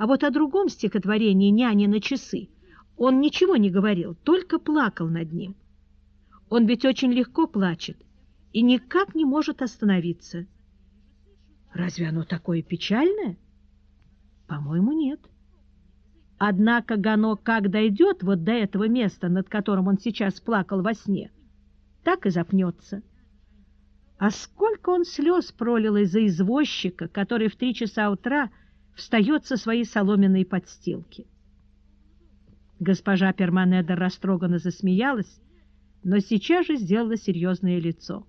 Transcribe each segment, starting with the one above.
А вот о другом стихотворении «Няня на часы» он ничего не говорил, только плакал над ним. Он ведь очень легко плачет и никак не может остановиться. Разве оно такое печальное? По-моему, нет. Однако Гано как дойдет вот до этого места, над которым он сейчас плакал во сне, так и запнется. А сколько он слез пролил из-за извозчика, который в три часа утра встает со своей соломенной подстилки. Госпожа Перманедер растроганно засмеялась, но сейчас же сделала серьезное лицо.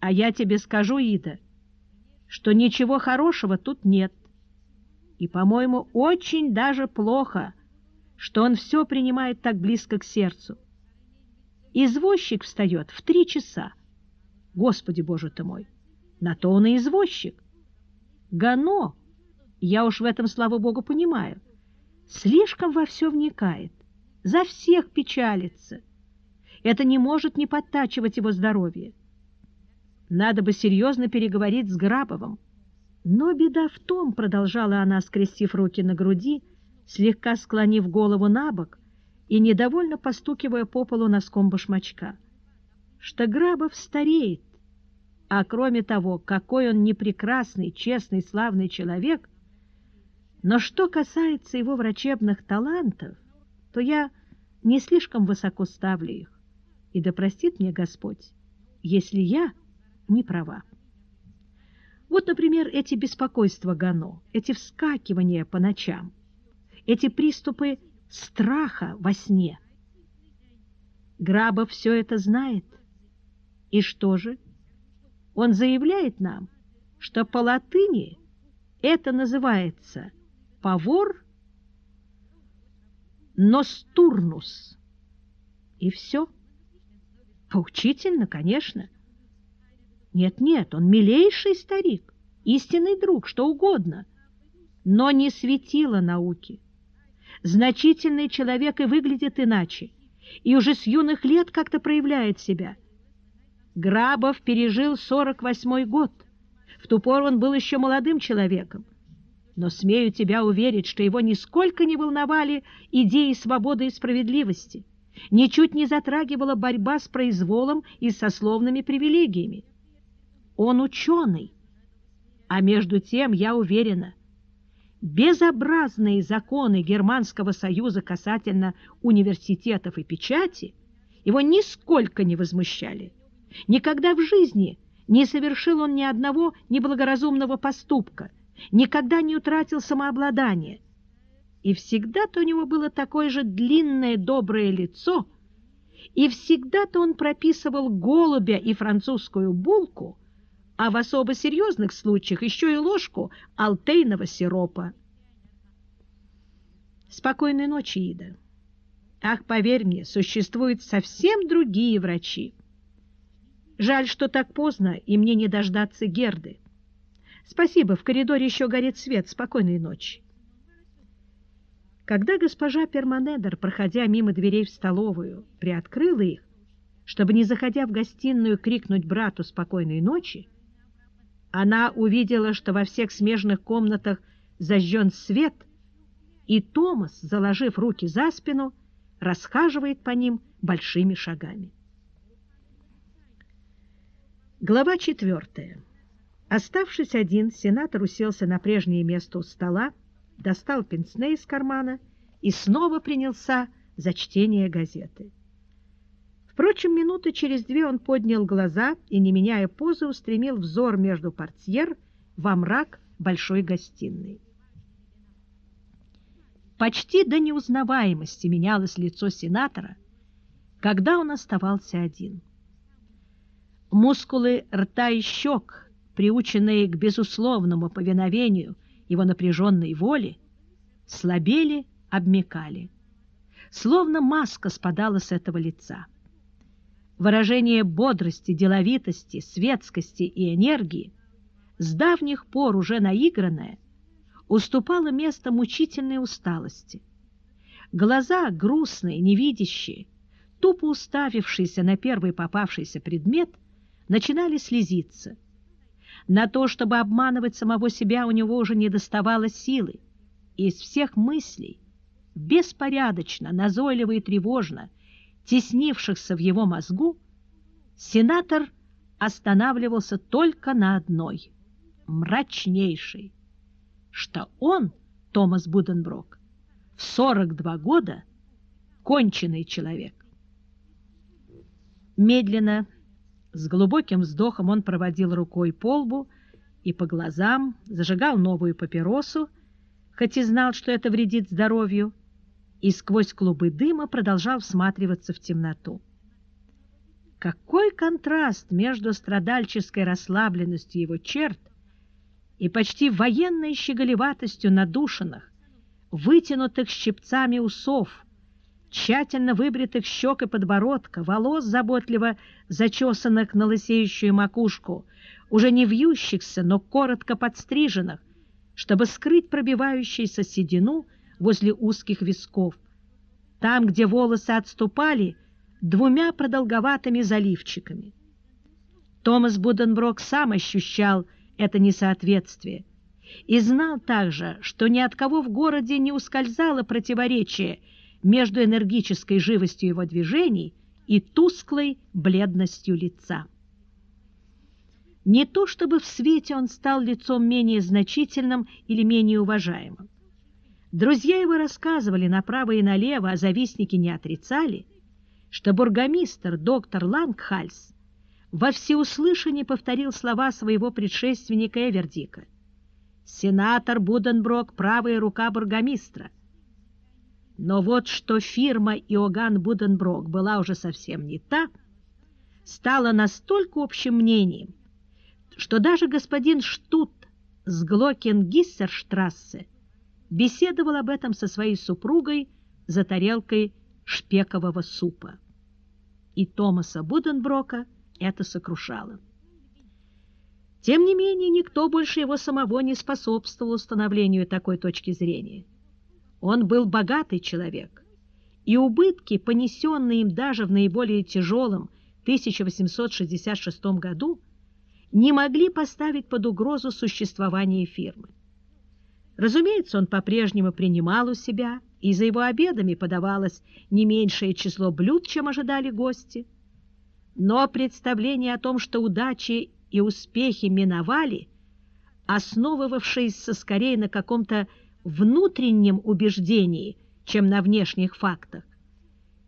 «А я тебе скажу, Ида, что ничего хорошего тут нет. И, по-моему, очень даже плохо, что он все принимает так близко к сердцу. Извозчик встает в три часа. Господи, Боже ты мой, на то он и извозчик. Гано, я уж в этом, слава Богу, понимаю, слишком во все вникает, за всех печалится. Это не может не подтачивать его здоровье. Надо бы серьезно переговорить с Грабовым. Но беда в том, продолжала она, скрестив руки на груди, слегка склонив голову на бок и недовольно постукивая по полу носком башмачка, что Грабов стареет, а кроме того, какой он непрекрасный, честный, славный человек. Но что касается его врачебных талантов, то я не слишком высоко ставлю их. И да простит мне Господь, если я не права. Вот, например, эти беспокойства Гано, эти вскакивания по ночам, эти приступы страха во сне. Грабов все это знает. И что же? Он заявляет нам, что по латыни это называется «павор ностурнус». И все. Поучительно, конечно. Нет-нет, он милейший старик, истинный друг, что угодно, но не светило науки. Значительный человек и выглядит иначе, и уже с юных лет как-то проявляет себя. Грабов пережил 48-й год. В ту пору он был еще молодым человеком. Но смею тебя уверить, что его нисколько не волновали идеи свободы и справедливости, ничуть не затрагивала борьба с произволом и сословными привилегиями. Он ученый. А между тем, я уверена, безобразные законы Германского союза касательно университетов и печати его нисколько не возмущали. Никогда в жизни не совершил он ни одного неблагоразумного поступка, никогда не утратил самообладание. И всегда-то у него было такое же длинное доброе лицо, и всегда-то он прописывал голубя и французскую булку, а в особо серьезных случаях еще и ложку алтейного сиропа. Спокойной ночи, Ида. Ах, поверь мне, существуют совсем другие врачи. Жаль, что так поздно, и мне не дождаться Герды. Спасибо, в коридоре еще горит свет. Спокойной ночи. Когда госпожа Перманедер, проходя мимо дверей в столовую, приоткрыла их, чтобы, не заходя в гостиную, крикнуть брату «Спокойной ночи», она увидела, что во всех смежных комнатах зажжен свет, и Томас, заложив руки за спину, расхаживает по ним большими шагами. Глава четвертая. Оставшись один, сенатор уселся на прежнее место у стола, достал пенсне из кармана и снова принялся за чтение газеты. Впрочем, минуты через две он поднял глаза и, не меняя позы, устремил взор между портьер во мрак большой гостиной. Почти до неузнаваемости менялось лицо сенатора, когда он оставался один. Мускулы рта и щек, приученные к безусловному повиновению его напряженной воли, слабели, обмекали. Словно маска спадала с этого лица выражение бодрости, деловитости, светскости и энергии, с давних пор уже наигранное, уступало место мучительной усталости. Глаза грустные, невидящие, тупо уставившиеся на первый попавшийся предмет, начинали слезиться. На то, чтобы обманывать самого себя, у него уже не доставало силы. Из всех мыслей, беспорядочно, назойливо и тревожно, теснившихся в его мозгу, сенатор останавливался только на одной, мрачнейшей, что он, Томас Буденброк, в 42 года конченый человек. Медленно, с глубоким вздохом он проводил рукой по лбу и по глазам, зажигал новую папиросу, хоть и знал, что это вредит здоровью, и сквозь клубы дыма продолжал всматриваться в темноту. Какой контраст между страдальческой расслабленностью его черт и почти военной щеголеватостью надушенных, вытянутых щипцами усов, тщательно выбритых щек и подбородка, волос, заботливо зачесанных на лысеющую макушку, уже не вьющихся, но коротко подстриженных, чтобы скрыть пробивающуюся седину возле узких висков. Там, где волосы отступали, двумя продолговатыми заливчиками. Томас Буденброк сам ощущал это несоответствие и знал также, что ни от кого в городе не ускользало противоречие между энергической живостью его движений и тусклой бледностью лица. Не то чтобы в свете он стал лицом менее значительным или менее уважаемым. Друзья его рассказывали направо и налево, а завистники не отрицали, что бургомистр доктор Лангхальс во всеуслышание повторил слова своего предшественника Эвердика. «Сенатор Буденброк – правая рука бургомистра». Но вот что фирма Иоганн Буденброк была уже совсем не та, стало настолько общим мнением, что даже господин Штут с Глокенгиссерштрассе беседовал об этом со своей супругой за тарелкой шпекового супа. И Томаса Буденброка это сокрушало. Тем не менее, никто больше его самого не способствовал установлению такой точки зрения. Он был богатый человек, и убытки, понесенные им даже в наиболее тяжелом 1866 году, не могли поставить под угрозу существование фирмы. Разумеется, он по-прежнему принимал у себя, и за его обедами подавалось не меньшее число блюд, чем ожидали гости. Но представление о том, что удачи и успехи миновали, основывавшиеся скорее на каком-то внутреннем убеждении, чем на внешних фактах,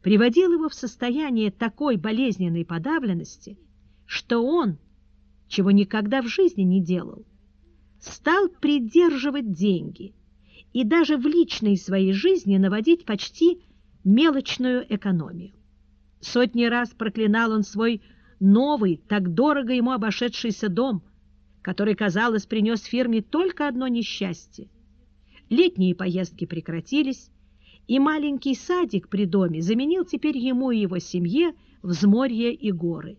приводило его в состояние такой болезненной подавленности, что он – чего никогда в жизни не делал, стал придерживать деньги и даже в личной своей жизни наводить почти мелочную экономию. Сотни раз проклинал он свой новый, так дорого ему обошедшийся дом, который, казалось, принес фирме только одно несчастье. Летние поездки прекратились, и маленький садик при доме заменил теперь ему и его семье взморье и горы.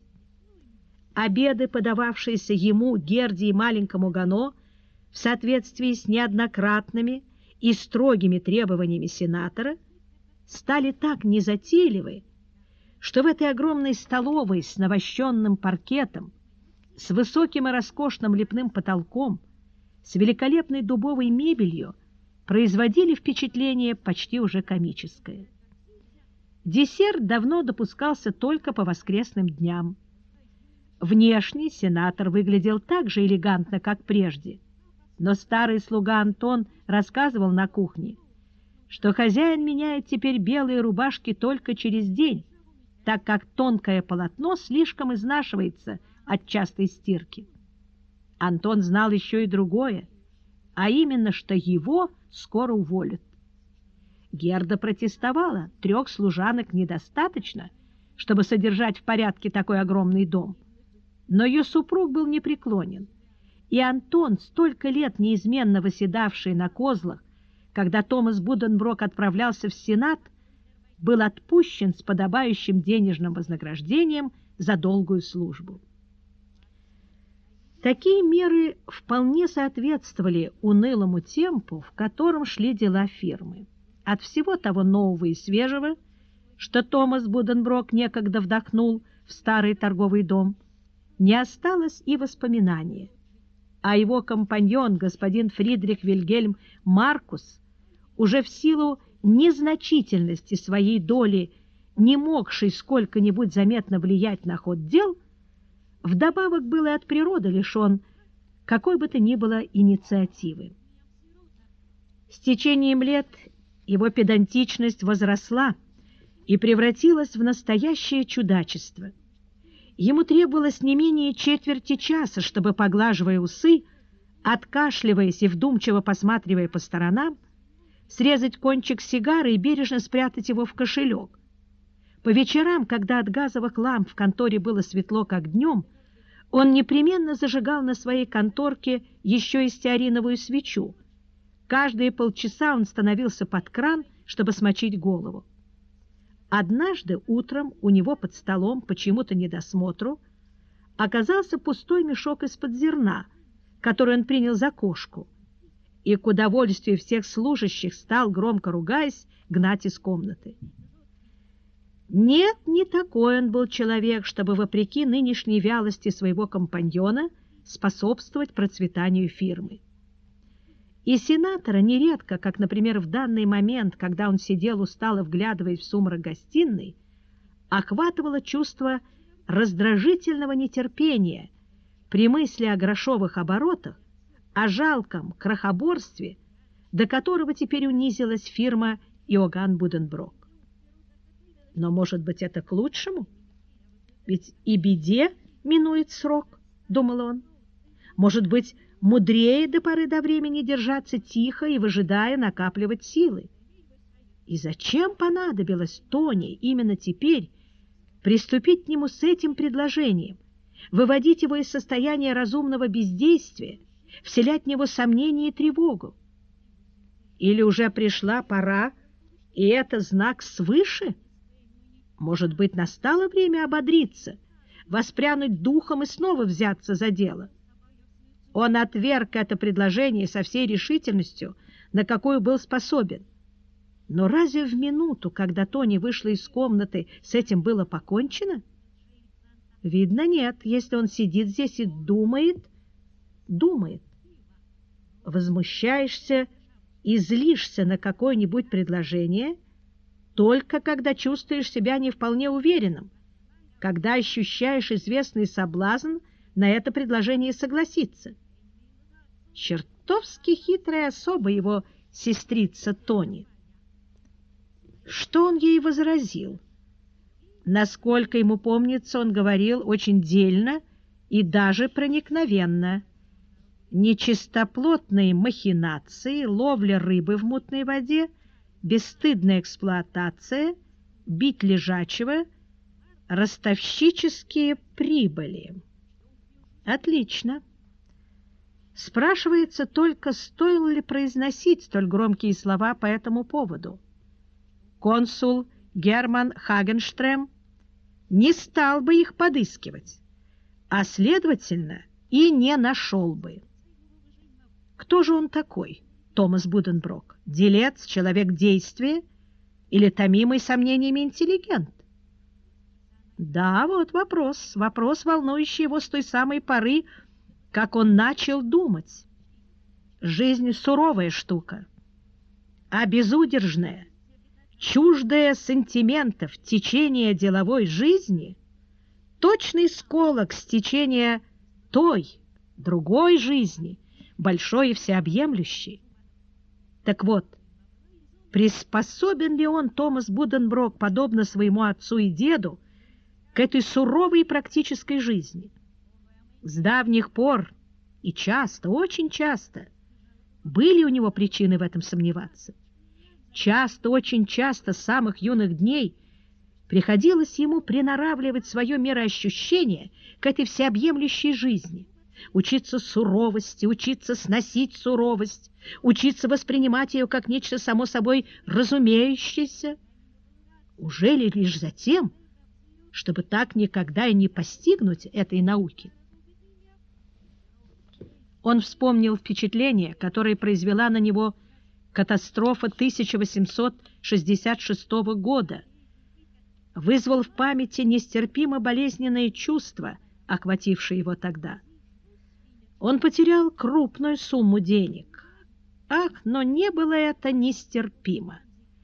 Обеды, подававшиеся ему, Герде и маленькому Гано, в соответствии с неоднократными и строгими требованиями сенатора, стали так незатейливы, что в этой огромной столовой с навощенным паркетом, с высоким и роскошным лепным потолком, с великолепной дубовой мебелью производили впечатление почти уже комическое. Десерт давно допускался только по воскресным дням. Внешне сенатор выглядел так же элегантно, как прежде, но старый слуга Антон рассказывал на кухне, что хозяин меняет теперь белые рубашки только через день, так как тонкое полотно слишком изнашивается от частой стирки. Антон знал еще и другое, а именно, что его скоро уволят. Герда протестовала, трех служанок недостаточно, чтобы содержать в порядке такой огромный дом – но ее супруг был непреклонен, и Антон, столько лет неизменно восседавший на козлах, когда Томас Буденброк отправлялся в Сенат, был отпущен с подобающим денежным вознаграждением за долгую службу. Такие меры вполне соответствовали унылому темпу, в котором шли дела фирмы. От всего того нового и свежего, что Томас Буденброк некогда вдохнул в старый торговый дом – не осталось и воспоминания, а его компаньон, господин Фридрих Вильгельм Маркус, уже в силу незначительности своей доли, не могший сколько-нибудь заметно влиять на ход дел, вдобавок был и от природы лишен какой бы то ни было инициативы. С течением лет его педантичность возросла и превратилась в настоящее чудачество. Ему требовалось не менее четверти часа, чтобы, поглаживая усы, откашливаясь и вдумчиво посматривая по сторонам, срезать кончик сигары и бережно спрятать его в кошелек. По вечерам, когда от газовых ламп в конторе было светло, как днем, он непременно зажигал на своей конторке еще и стеариновую свечу, Каждые полчаса он становился под кран, чтобы смочить голову. Однажды утром у него под столом, почему-то недосмотру, оказался пустой мешок из-под зерна, который он принял за кошку, и к удовольствию всех служащих стал, громко ругаясь, гнать из комнаты. Нет, не такой он был человек, чтобы, вопреки нынешней вялости своего компаньона, способствовать процветанию фирмы. И сенатора нередко, как, например, в данный момент, когда он сидел устало вглядываясь в сумрак гостиной, охватывало чувство раздражительного нетерпения при мысли о грошовых оборотах, о жалком крохоборстве, до которого теперь унизилась фирма Иоганн Буденброк. Но, может быть, это к лучшему? Ведь и беде минует срок, думал он. Может быть, мудрее до поры до времени держаться тихо и, выжидая, накапливать силы. И зачем понадобилось Тони именно теперь приступить к нему с этим предложением, выводить его из состояния разумного бездействия, вселять в него сомнения и тревогу? Или уже пришла пора, и это знак свыше? Может быть, настало время ободриться, воспрянуть духом и снова взяться за дело? Он отверг это предложение со всей решительностью, на какую был способен. Но разве в минуту, когда Тони вышла из комнаты, с этим было покончено? Видно, нет, если он сидит здесь и думает, думает. Возмущаешься и злишься на какое-нибудь предложение только когда чувствуешь себя не вполне уверенным, когда ощущаешь известный соблазн на это предложение согласиться. Чертовски хитрая особа его сестрица Тони. Что он ей возразил? Насколько ему помнится, он говорил очень дельно и даже проникновенно. Нечистоплотные махинации, ловля рыбы в мутной воде, бесстыдная эксплуатация, бить лежачего, ростовщические прибыли. Отлично. Спрашивается только, стоило ли произносить столь громкие слова по этому поводу. Консул Герман Хагенштрем не стал бы их подыскивать, а, следовательно, и не нашел бы. Кто же он такой, Томас Буденброк? Делец, человек действия или томимый сомнениями интеллигент? Да, вот вопрос, вопрос, волнующий его с той самой поры, как он начал думать. Жизнь суровая штука, а безудержная, чуждая сантиментов течение деловой жизни — точный сколок стечения той, другой жизни, большой и всеобъемлющей. Так вот, приспособен ли он, Томас Буденброк, подобно своему отцу и деду, к этой суровой практической жизни? С давних пор и часто, очень часто были у него причины в этом сомневаться. Часто, очень часто с самых юных дней приходилось ему приноравливать свое мироощущение к этой всеобъемлющей жизни, учиться суровости, учиться сносить суровость, учиться воспринимать ее как нечто само собой разумеющееся. Уже ли лишь за тем, чтобы так никогда и не постигнуть этой науки? Он вспомнил впечатление, которое произвела на него катастрофа 1866 года, вызвал в памяти нестерпимо болезненные чувства, охватившие его тогда. Он потерял крупную сумму денег, Ах, но не было это нестерпимо!